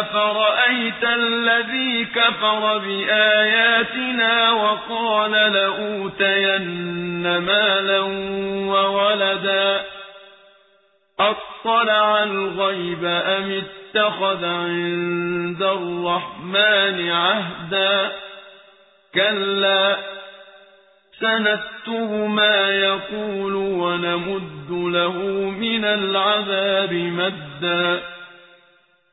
أفرأيت الذي كفر بآياتنا وقال لأوتين مالا وولدا أطلع الغيب أم اتخذ عند الرحمن عهدا كلا سنكتب ما يقول ونمد له من العذاب مدا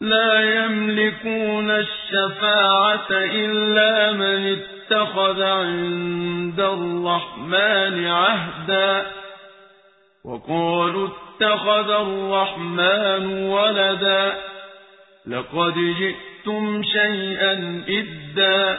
لا يملكون الشفاعة إلا من اتخذ عند الرحمن عهدا. وقالوا اتخذ الرحمن ولدا. لقد جئتم شيئا إدا.